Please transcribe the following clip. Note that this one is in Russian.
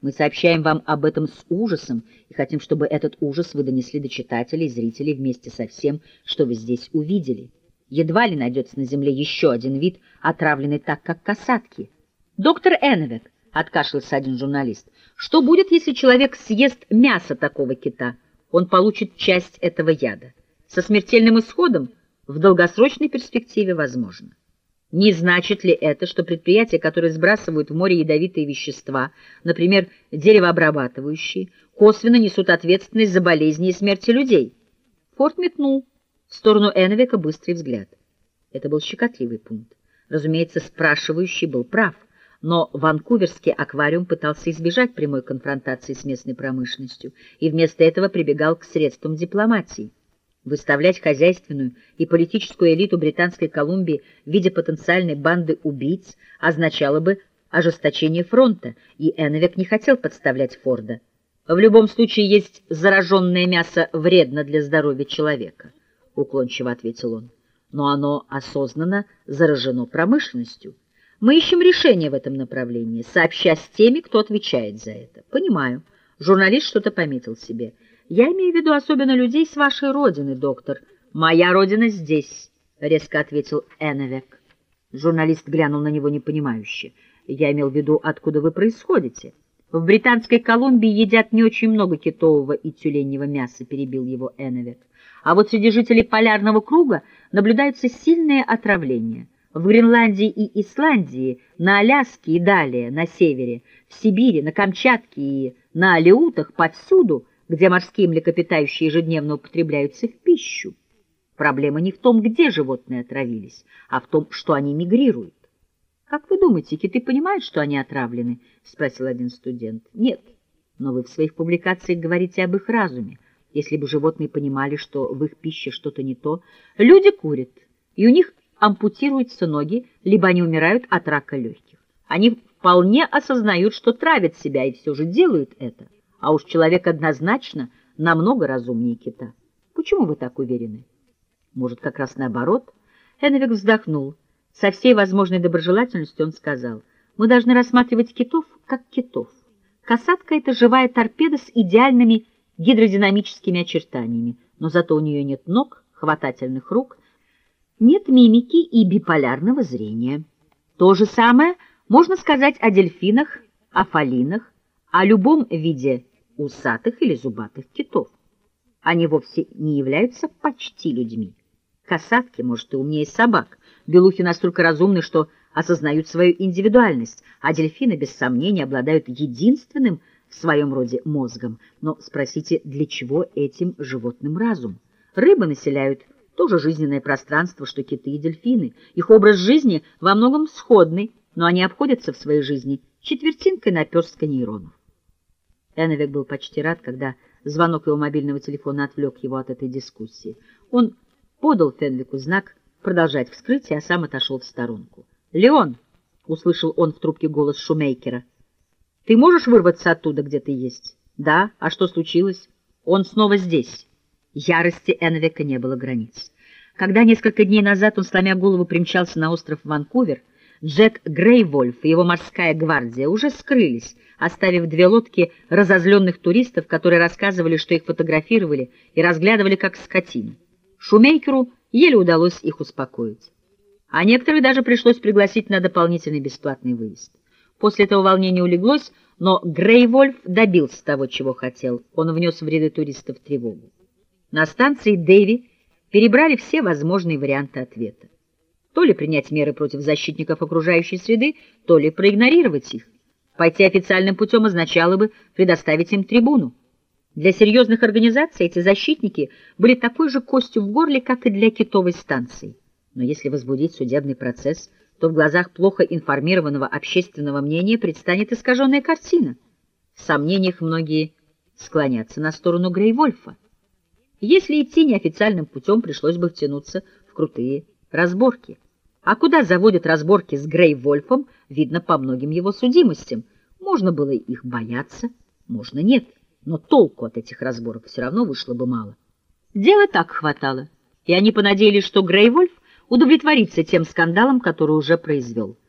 Мы сообщаем вам об этом с ужасом и хотим, чтобы этот ужас вы донесли до читателей и зрителей вместе со всем, что вы здесь увидели. Едва ли найдется на Земле еще один вид, отравленный так, как касатки. Доктор Эннвек, — откашлялся один журналист, — что будет, если человек съест мясо такого кита? Он получит часть этого яда. Со смертельным исходом в долгосрочной перспективе возможно. Не значит ли это, что предприятия, которые сбрасывают в море ядовитые вещества, например, деревообрабатывающие, косвенно несут ответственность за болезни и смерти людей? Форд метнул в сторону Эновика быстрый взгляд. Это был щекотливый пункт. Разумеется, спрашивающий был прав, но ванкуверский аквариум пытался избежать прямой конфронтации с местной промышленностью и вместо этого прибегал к средствам дипломатии. Выставлять хозяйственную и политическую элиту Британской Колумбии в виде потенциальной банды убийц означало бы ожесточение фронта, и Эновик не хотел подставлять Форда. В любом случае есть зараженное мясо вредно для здоровья человека, уклончиво ответил он. Но оно осознанно заражено промышленностью. Мы ищем решение в этом направлении, сообща с теми, кто отвечает за это. Понимаю. Журналист что-то пометил себе. Я имею в виду особенно людей с вашей родины, доктор. Моя родина здесь, — резко ответил Эновек. Журналист глянул на него непонимающе. Я имел в виду, откуда вы происходите. В Британской Колумбии едят не очень много китового и тюленьего мяса, — перебил его Эновек. А вот среди жителей полярного круга наблюдаются сильные отравления. В Гренландии и Исландии, на Аляске и далее, на севере, в Сибири, на Камчатке и на Алеутах, повсюду — где морские млекопитающие ежедневно употребляются в пищу. Проблема не в том, где животные отравились, а в том, что они мигрируют. «Как вы думаете, киты понимают, что они отравлены?» — спросил один студент. «Нет, но вы в своих публикациях говорите об их разуме. Если бы животные понимали, что в их пище что-то не то, люди курят, и у них ампутируются ноги, либо они умирают от рака легких. Они вполне осознают, что травят себя, и все же делают это». А уж человек однозначно намного разумнее кита. Почему вы так уверены? Может, как раз наоборот? Эновик вздохнул. Со всей возможной доброжелательностью он сказал, мы должны рассматривать китов как китов. Касатка — это живая торпеда с идеальными гидродинамическими очертаниями, но зато у нее нет ног, хватательных рук, нет мимики и биполярного зрения. То же самое можно сказать о дельфинах, о фалинах, о любом виде усатых или зубатых китов. Они вовсе не являются почти людьми. Касатки, может, и умнее собак. Белухи настолько разумны, что осознают свою индивидуальность, а дельфины, без сомнения, обладают единственным в своем роде мозгом. Но спросите, для чего этим животным разум? Рыбы населяют то же жизненное пространство, что киты и дельфины. Их образ жизни во многом сходный, но они обходятся в своей жизни четвертинкой наперстка нейронов. Эновик был почти рад, когда звонок его мобильного телефона отвлек его от этой дискуссии. Он подал Фенвику знак продолжать вскрытие, а сам отошел в сторонку. «Леон!» — услышал он в трубке голос Шумейкера. «Ты можешь вырваться оттуда, где ты есть?» «Да. А что случилось?» «Он снова здесь». Ярости Энвика не было границ. Когда несколько дней назад он, сломя голову, примчался на остров Ванкувер, Джек Грейвольф и его морская гвардия уже скрылись, оставив две лодки разозленных туристов, которые рассказывали, что их фотографировали и разглядывали как скотину. Шумейкеру еле удалось их успокоить. А некоторых даже пришлось пригласить на дополнительный бесплатный выезд. После этого волнение улеглось, но Грейвольф добился того, чего хотел. Он внес в ряды туристов тревогу. На станции Дэви перебрали все возможные варианты ответа. То ли принять меры против защитников окружающей среды, то ли проигнорировать их. Пойти официальным путем означало бы предоставить им трибуну. Для серьезных организаций эти защитники были такой же костью в горле, как и для китовой станции. Но если возбудить судебный процесс, то в глазах плохо информированного общественного мнения предстанет искаженная картина. В сомнениях многие склонятся на сторону Грейвольфа. Если идти неофициальным путем, пришлось бы втянуться в крутые разборки. А куда заводят разборки с Грей-Вольфом, видно по многим его судимостям. Можно было их бояться, можно нет, но толку от этих разборок все равно вышло бы мало. Дела так хватало, и они понадеялись, что Грей-Вольф удовлетворится тем скандалом, который уже произвел.